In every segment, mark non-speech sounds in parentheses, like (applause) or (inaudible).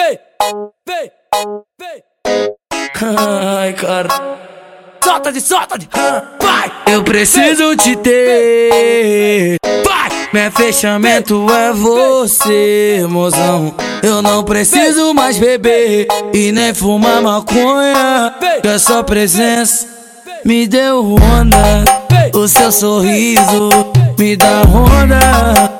vem, vem, vem. Ai, cara. Solta de, solta de, vai. Eu preciso te ter. Vai. Meu fechamento é você, mozão. Eu não preciso mais beber e nem fumar maconha. Que a sua presença me deu onda. O seu sorriso me dá onda.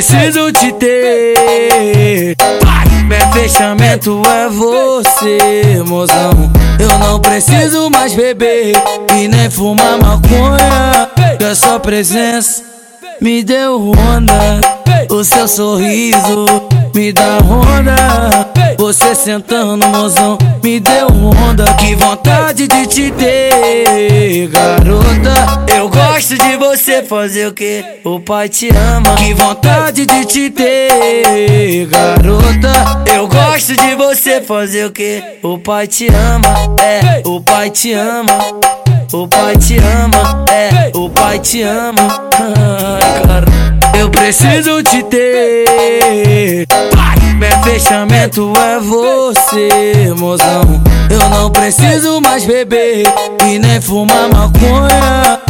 Preciso te ter. Meu fechamento é você, mozão. Eu não preciso mais beber e nem fumar maconha. Que a sua presença me deu onda. O seu sorriso me dá onda. Você sentando, mozão, me deu onda. Que vontade de te ter, garota. Fazer o que? O pai te ama. Que vontade de te ter, garota. Eu gosto de você fazer o que? O pai te ama. É, o pai te ama. O pai te ama. É, o pai te ama. (laughs) Cara. Eu preciso te ter. Meu fechamento é você, mozão. Eu não preciso mais beber e nem fumar maconha.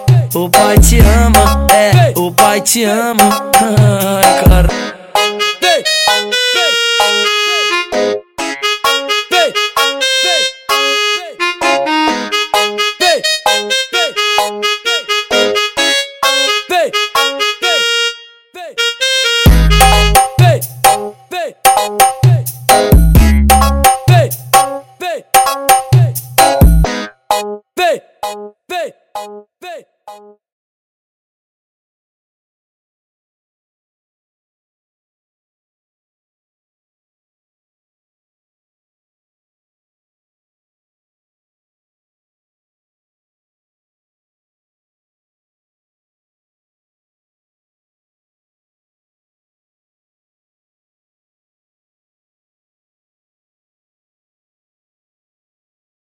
O pai te ama. É, o pai te ama. (laughs) Ai, cara.